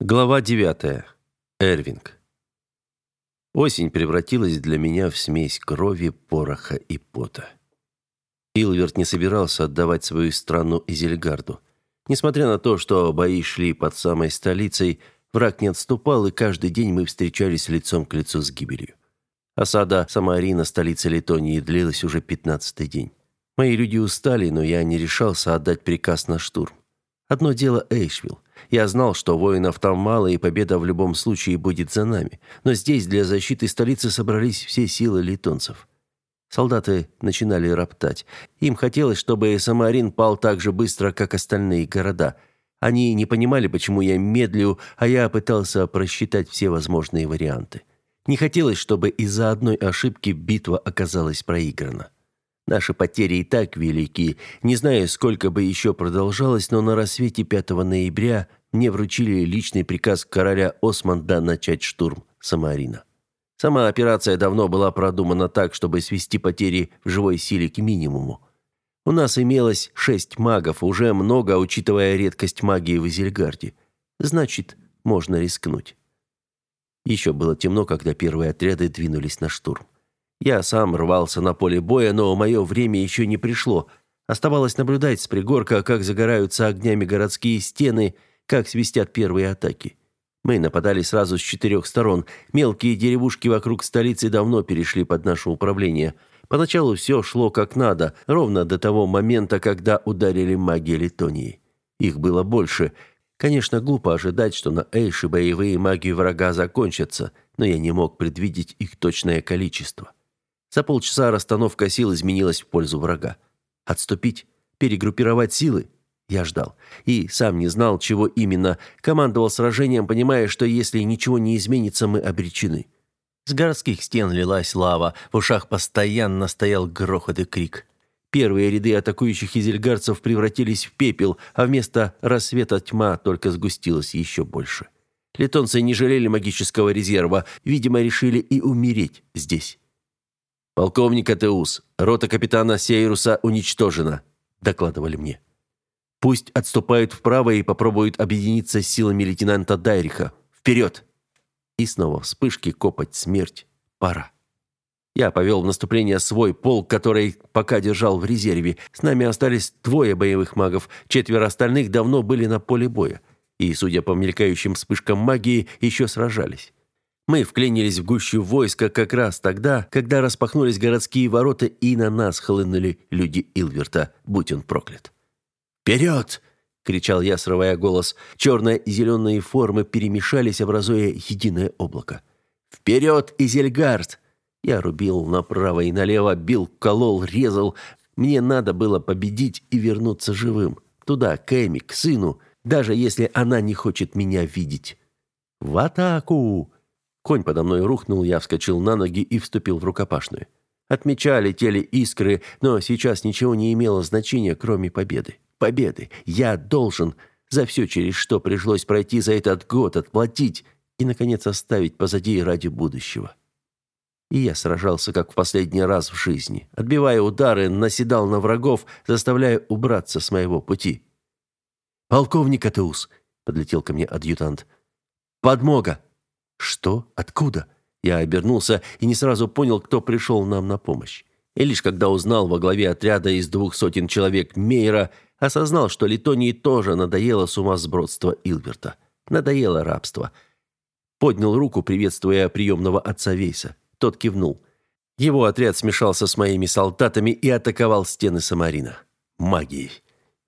Глава 9. Эрвинг. Осень превратилась для меня в смесь крови, пороха и пота. Илверт не собирался отдавать свою страну Изельгарду. Несмотря на то, что бои шли под самой столицей, враг не отступал, и каждый день мы встречались лицом к лицу с гибелью. Осада Самарина, столицы Литонии, длилась уже пятнадцатый день. Мои люди устали, но я не решался отдать приказ на штурм. Одно дело Эйшвилл. Я знал, что воинов там мало, и победа в любом случае будет за нами. Но здесь для защиты столицы собрались все силы литонцев. Солдаты начинали роптать. Им хотелось, чтобы Самарин пал так же быстро, как остальные города. Они не понимали, почему я медлю, а я пытался просчитать все возможные варианты. Не хотелось, чтобы из-за одной ошибки битва оказалась проиграна. Наши потери и так велики. Не знаю, сколько бы еще продолжалось, но на рассвете 5 ноября мне вручили личный приказ короля Османда начать штурм Самарина. Сама операция давно была продумана так, чтобы свести потери в живой силе к минимуму. У нас имелось шесть магов, уже много, учитывая редкость магии в Изельгарде. Значит, можно рискнуть. Еще было темно, когда первые отряды двинулись на штурм. Я сам рвался на поле боя, но мое время еще не пришло. Оставалось наблюдать с пригорка, как загораются огнями городские стены, как свистят первые атаки. Мы нападали сразу с четырех сторон. Мелкие деревушки вокруг столицы давно перешли под наше управление. Поначалу все шло как надо, ровно до того момента, когда ударили маги Литонии. Их было больше. Конечно, глупо ожидать, что на Эйше боевые маги врага закончатся, но я не мог предвидеть их точное количество. За полчаса расстановка сил изменилась в пользу врага. Отступить? Перегруппировать силы? Я ждал. И сам не знал, чего именно. Командовал сражением, понимая, что если ничего не изменится, мы обречены. С городских стен лилась лава, в ушах постоянно стоял грохот и крик. Первые ряды атакующих изельгарцев превратились в пепел, а вместо рассвета тьма только сгустилась еще больше. Летонцы не жалели магического резерва, видимо, решили и умереть здесь. «Полковник Атеус, рота капитана Сейруса уничтожена», — докладывали мне. «Пусть отступают вправо и попробуют объединиться с силами лейтенанта Дайриха. Вперед!» И снова вспышки, копоть, смерть. Пора. Я повел в наступление свой полк, который пока держал в резерве. С нами остались двое боевых магов, четверо остальных давно были на поле боя. И, судя по мелькающим вспышкам магии, еще сражались. Мы вклинились в гущу войска как раз тогда, когда распахнулись городские ворота, и на нас хлынули люди Илверта, будь он проклят. «Вперед!» — кричал я, срывая голос. Черные и зеленые формы перемешались, образуя единое облако. «Вперед, Изельгард!» Я рубил направо и налево, бил, колол, резал. Мне надо было победить и вернуться живым. Туда, к Эми, к сыну, даже если она не хочет меня видеть. «В атаку!» Конь подо мной рухнул, я вскочил на ноги и вступил в рукопашную. От меча летели искры, но сейчас ничего не имело значения, кроме победы. Победы. Я должен за все, через что пришлось пройти за этот год, отплатить и, наконец, оставить позади ради будущего. И я сражался, как в последний раз в жизни. Отбивая удары, наседал на врагов, заставляя убраться с моего пути. «Полковник Атеус!» — подлетел ко мне адъютант. «Подмога!» Что? Откуда? Я обернулся и не сразу понял, кто пришел нам на помощь. И лишь когда узнал во главе отряда из двух сотен человек Мейера, осознал, что Литонии тоже надоело сумасбродство Илберта. Надоело рабство. Поднял руку, приветствуя приемного отца Вейса. Тот кивнул. Его отряд смешался с моими солдатами и атаковал стены Самарина. Магией.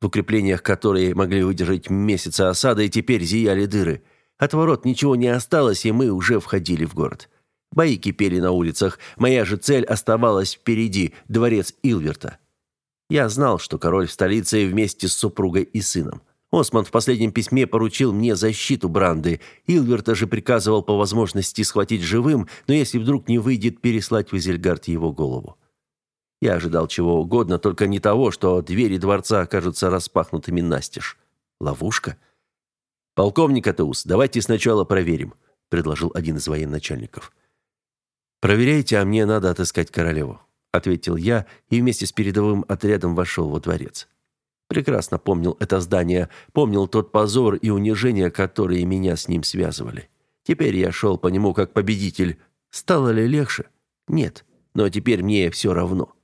В укреплениях, которые могли выдержать месяцы осады, теперь зияли дыры – от ворот ничего не осталось, и мы уже входили в город. Бои кипели на улицах. Моя же цель оставалась впереди – дворец Илверта. Я знал, что король в столице вместе с супругой и сыном. Осман в последнем письме поручил мне защиту Бранды. Илверта же приказывал по возможности схватить живым, но если вдруг не выйдет, переслать в Изельгард его голову. Я ожидал чего угодно, только не того, что двери дворца окажутся распахнутыми настежь. Ловушка? — «Полковник Атеус, давайте сначала проверим», — предложил один из военачальников. «Проверяйте, а мне надо отыскать королеву», — ответил я и вместе с передовым отрядом вошел во дворец. Прекрасно помнил это здание, помнил тот позор и унижение, которые меня с ним связывали. Теперь я шел по нему как победитель. Стало ли легче? Нет. Но теперь мне все равно.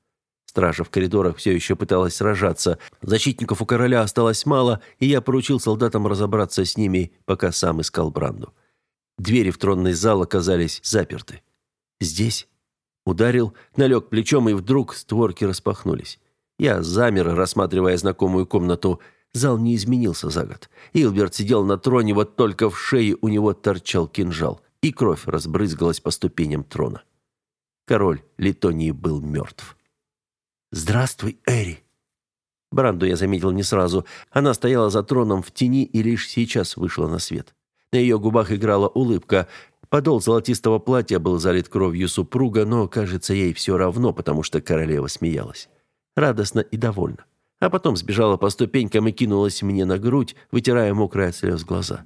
Стража в коридорах все еще пыталась сражаться. Защитников у короля осталось мало, и я поручил солдатам разобраться с ними, пока сам искал Бранду. Двери в тронный зал оказались заперты. Здесь ударил, налег плечом, и вдруг створки распахнулись. Я замер, рассматривая знакомую комнату. Зал не изменился за год. Илберт сидел на троне, вот только в шее у него торчал кинжал, и кровь разбрызгалась по ступеням трона. Король Литонии был мертв. «Здравствуй, Эри!» Бранду я заметил не сразу. Она стояла за троном в тени и лишь сейчас вышла на свет. На ее губах играла улыбка. Подол золотистого платья был залит кровью супруга, но, кажется, ей все равно, потому что королева смеялась. Радостно и довольна. А потом сбежала по ступенькам и кинулась мне на грудь, вытирая мокрые от слез глаза.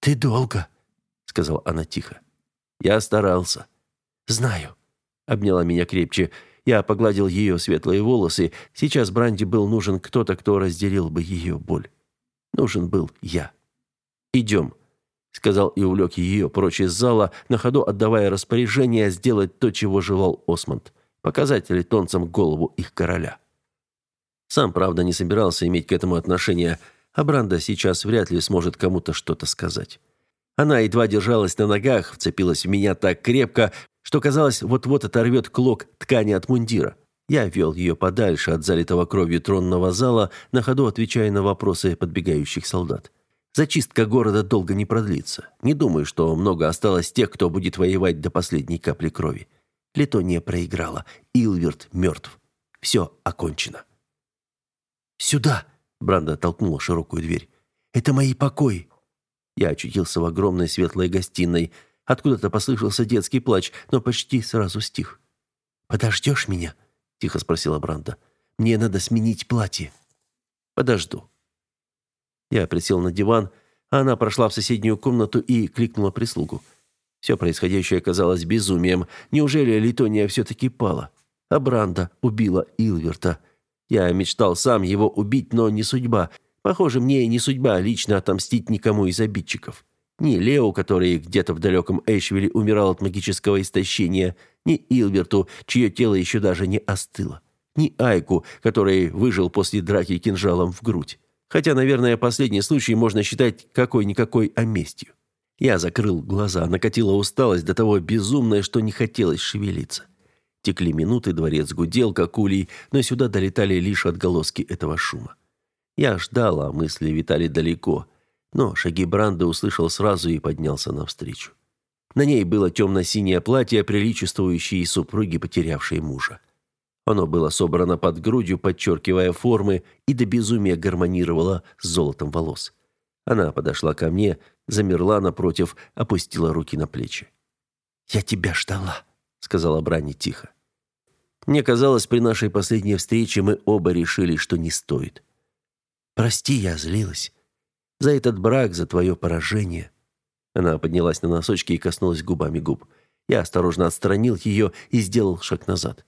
«Ты долго», — сказала она тихо. «Я старался». «Знаю», — обняла меня крепче, — я погладил ее светлые волосы. Сейчас Бранди был нужен кто-то, кто разделил бы ее боль. Нужен был я. «Идем», — сказал и увлек ее прочь из зала, на ходу отдавая распоряжение сделать то, чего желал Осмонд — показать литонцам голову их короля. Сам, правда, не собирался иметь к этому отношения, а Бранда сейчас вряд ли сможет кому-то что-то сказать. Она едва держалась на ногах, вцепилась в меня так крепко, что, казалось, вот-вот оторвет клок ткани от мундира. Я вел ее подальше от залитого кровью тронного зала, на ходу отвечая на вопросы подбегающих солдат. Зачистка города долго не продлится. Не думаю, что много осталось тех, кто будет воевать до последней капли крови. Литония проиграла. Илверт мертв. Все окончено. «Сюда!» — Бранда толкнула широкую дверь. «Это мои покои!» Я очутился в огромной светлой гостиной — Откуда-то послышался детский плач, но почти сразу стих. «Подождешь меня?» – тихо спросила Бранда. «Мне надо сменить платье». «Подожду». Я присел на диван, а она прошла в соседнюю комнату и кликнула прислугу. Все происходящее казалось безумием. Неужели Литония все-таки пала? А Бранда убила Илверта. Я мечтал сам его убить, но не судьба. Похоже, мне не судьба лично отомстить никому из обидчиков. Ни Лео, который где-то в далеком Эшвилле умирал от магического истощения, ни Илберту, чье тело еще даже не остыло, ни Айку, который выжил после драки кинжалом в грудь. Хотя, наверное, последний случай можно считать какой-никакой оместью. Я закрыл глаза, накатила усталость до того безумная, что не хотелось шевелиться. Текли минуты, дворец гудел, как улей, но сюда долетали лишь отголоски этого шума. Я ждал, а мысли витали далеко – но шаги Бранда услышал сразу и поднялся навстречу. На ней было темно-синее платье, приличествующее супруге, потерявшей мужа. Оно было собрано под грудью, подчеркивая формы, и до безумия гармонировало с золотом волос. Она подошла ко мне, замерла напротив, опустила руки на плечи. «Я тебя ждала», — сказала Брани тихо. Мне казалось, при нашей последней встрече мы оба решили, что не стоит. «Прости, я злилась за этот брак, за твое поражение». Она поднялась на носочки и коснулась губами губ. Я осторожно отстранил ее и сделал шаг назад.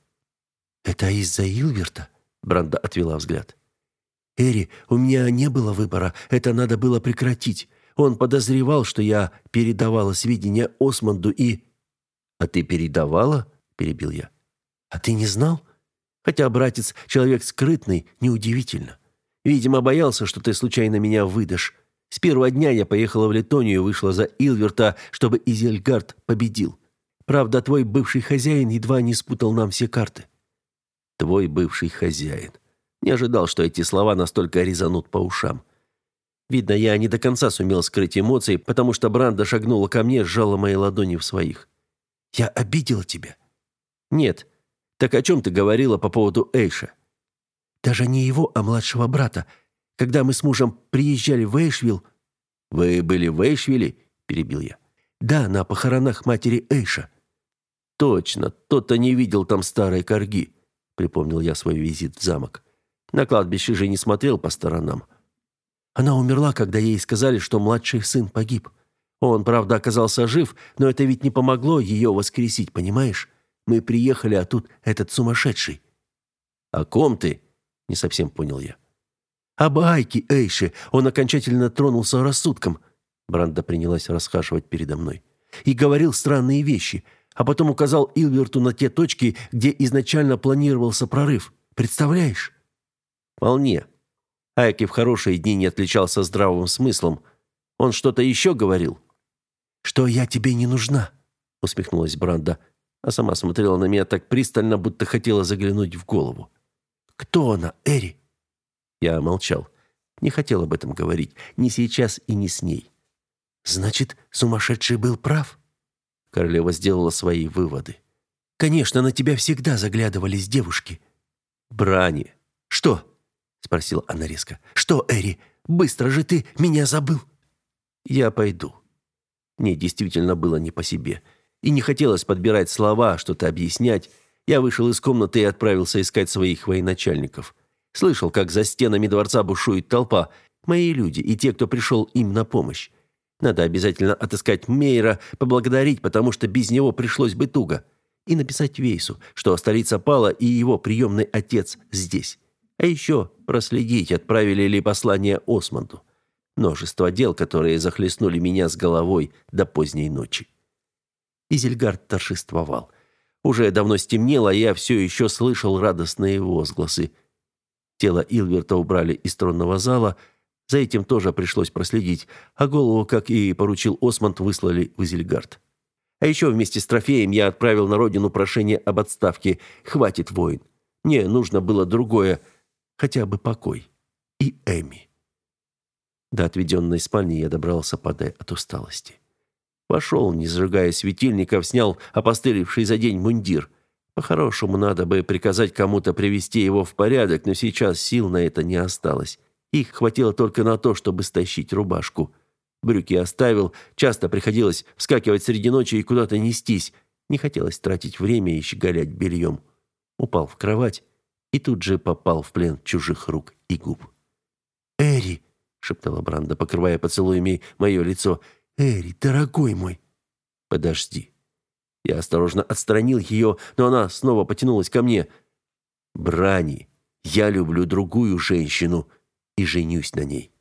«Это из-за Илверта?» Бранда отвела взгляд. «Эри, у меня не было выбора. Это надо было прекратить. Он подозревал, что я передавала сведения Османду и...» «А ты передавала?» – перебил я. «А ты не знал? Хотя братец человек скрытный, неудивительно. Видимо, боялся, что ты случайно меня выдашь. С первого дня я поехала в Литонию вышла за Илверта, чтобы Изельгард победил. Правда, твой бывший хозяин едва не спутал нам все карты. Твой бывший хозяин. Не ожидал, что эти слова настолько резанут по ушам. Видно, я не до конца сумел скрыть эмоции, потому что Бранда шагнула ко мне, сжала мои ладони в своих. Я обидела тебя? Нет. Так о чем ты говорила по поводу Эйша? Даже не его, а младшего брата. Когда мы с мужем приезжали в Эйшвилл...» «Вы были в Эйшвилле?» – перебил я. «Да, на похоронах матери Эйша». «Точно, тот-то не видел там старой корги», – припомнил я свой визит в замок. На кладбище же не смотрел по сторонам. Она умерла, когда ей сказали, что младший сын погиб. Он, правда, оказался жив, но это ведь не помогло ее воскресить, понимаешь? Мы приехали, а тут этот сумасшедший. «О ком ты?» Не совсем понял я. Об Айке Эйше он окончательно тронулся рассудком. Бранда принялась расхаживать передо мной. И говорил странные вещи, а потом указал Илверту на те точки, где изначально планировался прорыв. Представляешь? Вполне. Айки в хорошие дни не отличался здравым смыслом. Он что-то еще говорил? «Что я тебе не нужна», — усмехнулась Бранда, а сама смотрела на меня так пристально, будто хотела заглянуть в голову. «Кто она, Эри?» Я молчал. Не хотел об этом говорить, ни сейчас и ни с ней. «Значит, сумасшедший был прав?» Королева сделала свои выводы. «Конечно, на тебя всегда заглядывались девушки». «Брани». «Что?» — спросила она резко. «Что, Эри, быстро же ты меня забыл?» «Я пойду». Мне действительно было не по себе. И не хотелось подбирать слова, что-то объяснять. Я вышел из комнаты и отправился искать своих военачальников. Слышал, как за стенами дворца бушует толпа. Мои люди и те, кто пришел им на помощь. Надо обязательно отыскать Мейера, поблагодарить, потому что без него пришлось бы туго. И написать Вейсу, что столица пала и его приемный отец здесь. А еще проследить, отправили ли послание Осмонду. Множество дел, которые захлестнули меня с головой до поздней ночи. Изельгард торжествовал. Уже давно стемнело, а я все еще слышал радостные возгласы. Тело Илверта убрали из тронного зала, за этим тоже пришлось проследить, а голову, как и поручил Осмонд, выслали в Изельгард. А еще вместе с трофеем я отправил на родину прошение об отставке. Хватит войн. Мне нужно было другое, хотя бы покой. И Эми. До отведенной спальни я добрался, падая от усталости. Пошел, не зажигая светильников, снял опостылевший за день мундир. По-хорошему, надо бы приказать кому-то привести его в порядок, но сейчас сил на это не осталось. Их хватило только на то, чтобы стащить рубашку. Брюки оставил, часто приходилось вскакивать среди ночи и куда-то нестись. Не хотелось тратить время и щеголять бельем. Упал в кровать и тут же попал в плен чужих рук и губ. «Эри!» шептала Бранда, покрывая поцелуями мое лицо. Эри, дорогой мой. Подожди. Я осторожно отстранил ее, но она снова потянулась ко мне. Брани, я люблю другую женщину и женюсь на ней.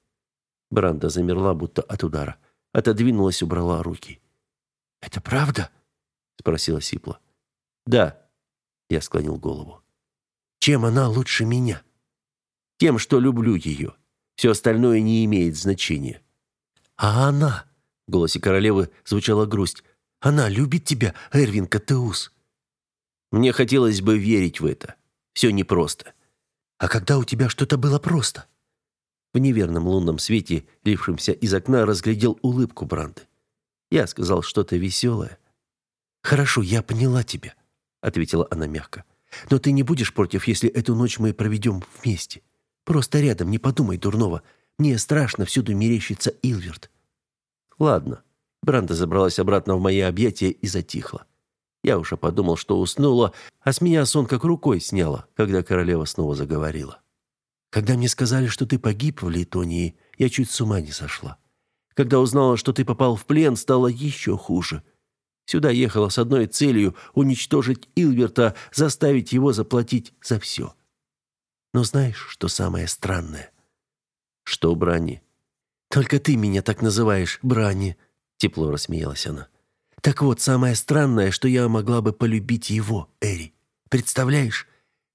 Бранда замерла будто от удара, отодвинулась, убрала руки. Это правда? спросила Сипла. Да, я склонил голову. Чем она лучше меня? Тем, что люблю ее. Все остальное не имеет значения. А она, в голосе королевы звучала грусть. Она любит тебя, Эрвин Катеус. Мне хотелось бы верить в это. Все непросто. А когда у тебя что-то было просто? В неверном лунном свете, лившемся из окна, разглядел улыбку Бранды. Я сказал что-то веселое. «Хорошо, я поняла тебя», — ответила она мягко. «Но ты не будешь против, если эту ночь мы проведем вместе?» Просто рядом, не подумай дурного. Мне страшно, всюду мерещится Илверт. Ладно. Бранда забралась обратно в мои объятия и затихла. Я уже подумал, что уснула, а с меня сон как рукой сняла, когда королева снова заговорила. Когда мне сказали, что ты погиб в Литонии, я чуть с ума не сошла. Когда узнала, что ты попал в плен, стало еще хуже. Сюда ехала с одной целью — уничтожить Илверта, заставить его заплатить за все. Но знаешь, что самое странное? Что, Брани? Только ты меня так называешь, Брани, тепло рассмеялась она. Так вот, самое странное, что я могла бы полюбить его, Эри. Представляешь?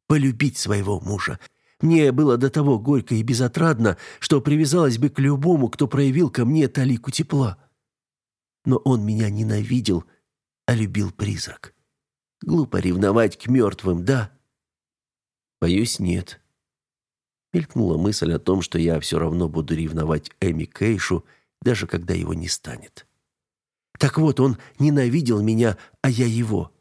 Полюбить своего мужа. Мне было до того горько и безотрадно, что привязалась бы к любому, кто проявил ко мне талику тепла. Но он меня ненавидел, а любил призрак. Глупо ревновать к мертвым, да? Боюсь, нет. Мелькнула мысль о том, что я все равно буду ревновать Эми Кейшу, даже когда его не станет. Так вот, он ненавидел меня, а я его.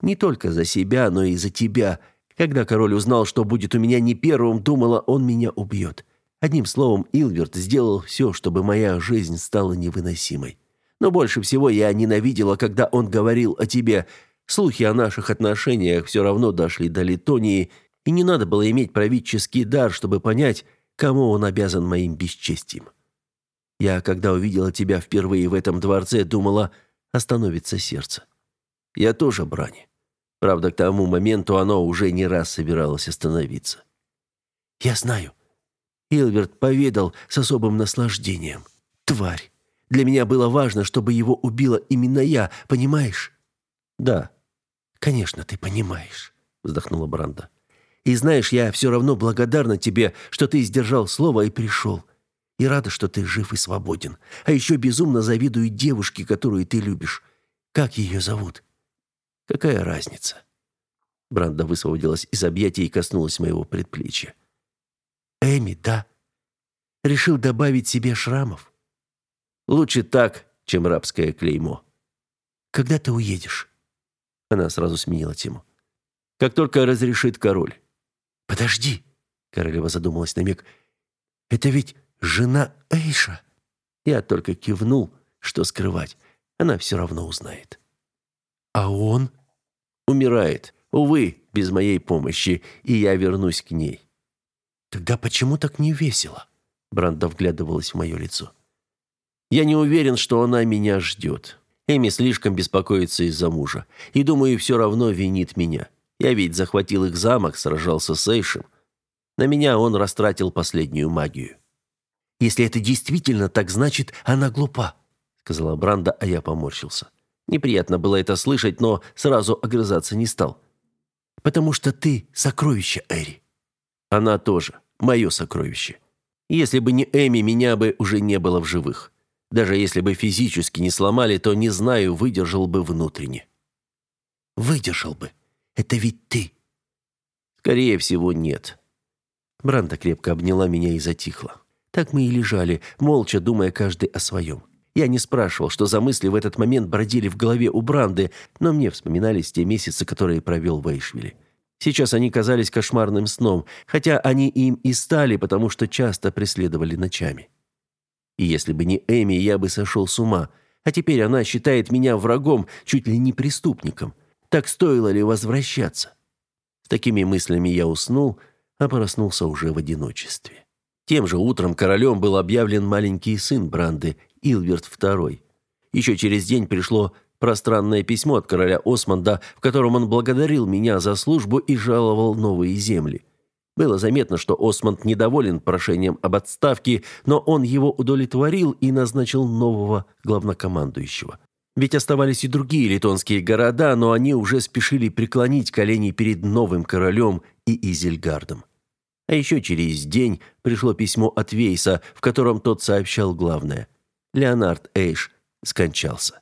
Не только за себя, но и за тебя. Когда король узнал, что будет у меня не первым, думала, он меня убьет. Одним словом, Илверт сделал все, чтобы моя жизнь стала невыносимой. Но больше всего я ненавидела, когда он говорил о тебе. Слухи о наших отношениях все равно дошли до Литонии, и не надо было иметь правительский дар, чтобы понять, кому он обязан моим бесчестием. Я, когда увидела тебя впервые в этом дворце, думала, остановится сердце. Я тоже брани. Правда, к тому моменту оно уже не раз собиралось остановиться. Я знаю. Илверт поведал с особым наслаждением. Тварь. Для меня было важно, чтобы его убила именно я, понимаешь? Да. Конечно, ты понимаешь, вздохнула Бранда. И знаешь, я все равно благодарна тебе, что ты сдержал слово и пришел. И рада, что ты жив и свободен. А еще безумно завидую девушке, которую ты любишь. Как ее зовут? Какая разница? Бранда высвободилась из объятий и коснулась моего предплечья. Эми, да. Решил добавить себе шрамов. Лучше так, чем рабское клеймо. Когда ты уедешь? Она сразу сменила тему. Как только разрешит король. Подожди, королева задумалась на миг. Это ведь жена Эйша. Я только кивнул, что скрывать. Она все равно узнает. А он умирает. Увы, без моей помощи, и я вернусь к ней. Тогда почему так не весело? Бранда вглядывалась в мое лицо. Я не уверен, что она меня ждет. Эми слишком беспокоится из-за мужа. И, думаю, все равно винит меня. Я ведь захватил их замок, сражался с Эйшем. На меня он растратил последнюю магию. «Если это действительно так, значит, она глупа», — сказала Бранда, а я поморщился. Неприятно было это слышать, но сразу огрызаться не стал. «Потому что ты — сокровище Эри». «Она тоже. Мое сокровище. Если бы не Эми, меня бы уже не было в живых. Даже если бы физически не сломали, то, не знаю, выдержал бы внутренне». «Выдержал бы. Это ведь ты». «Скорее всего, нет». Бранда крепко обняла меня и затихла. Так мы и лежали, молча думая каждый о своем. Я не спрашивал, что за мысли в этот момент бродили в голове у Бранды, но мне вспоминались те месяцы, которые провел в Эйшвилле. Сейчас они казались кошмарным сном, хотя они им и стали, потому что часто преследовали ночами. И если бы не Эми, я бы сошел с ума. А теперь она считает меня врагом, чуть ли не преступником. Так стоило ли возвращаться? С такими мыслями я уснул, а проснулся уже в одиночестве. Тем же утром королем был объявлен маленький сын Бранды, Илверт II. Еще через день пришло пространное письмо от короля Османда, в котором он благодарил меня за службу и жаловал новые земли. Было заметно, что Османд недоволен прошением об отставке, но он его удовлетворил и назначил нового главнокомандующего. Ведь оставались и другие литонские города, но они уже спешили преклонить колени перед новым королем и Изельгардом. А еще через день пришло письмо от Вейса, в котором тот сообщал главное. Леонард Эйш скончался.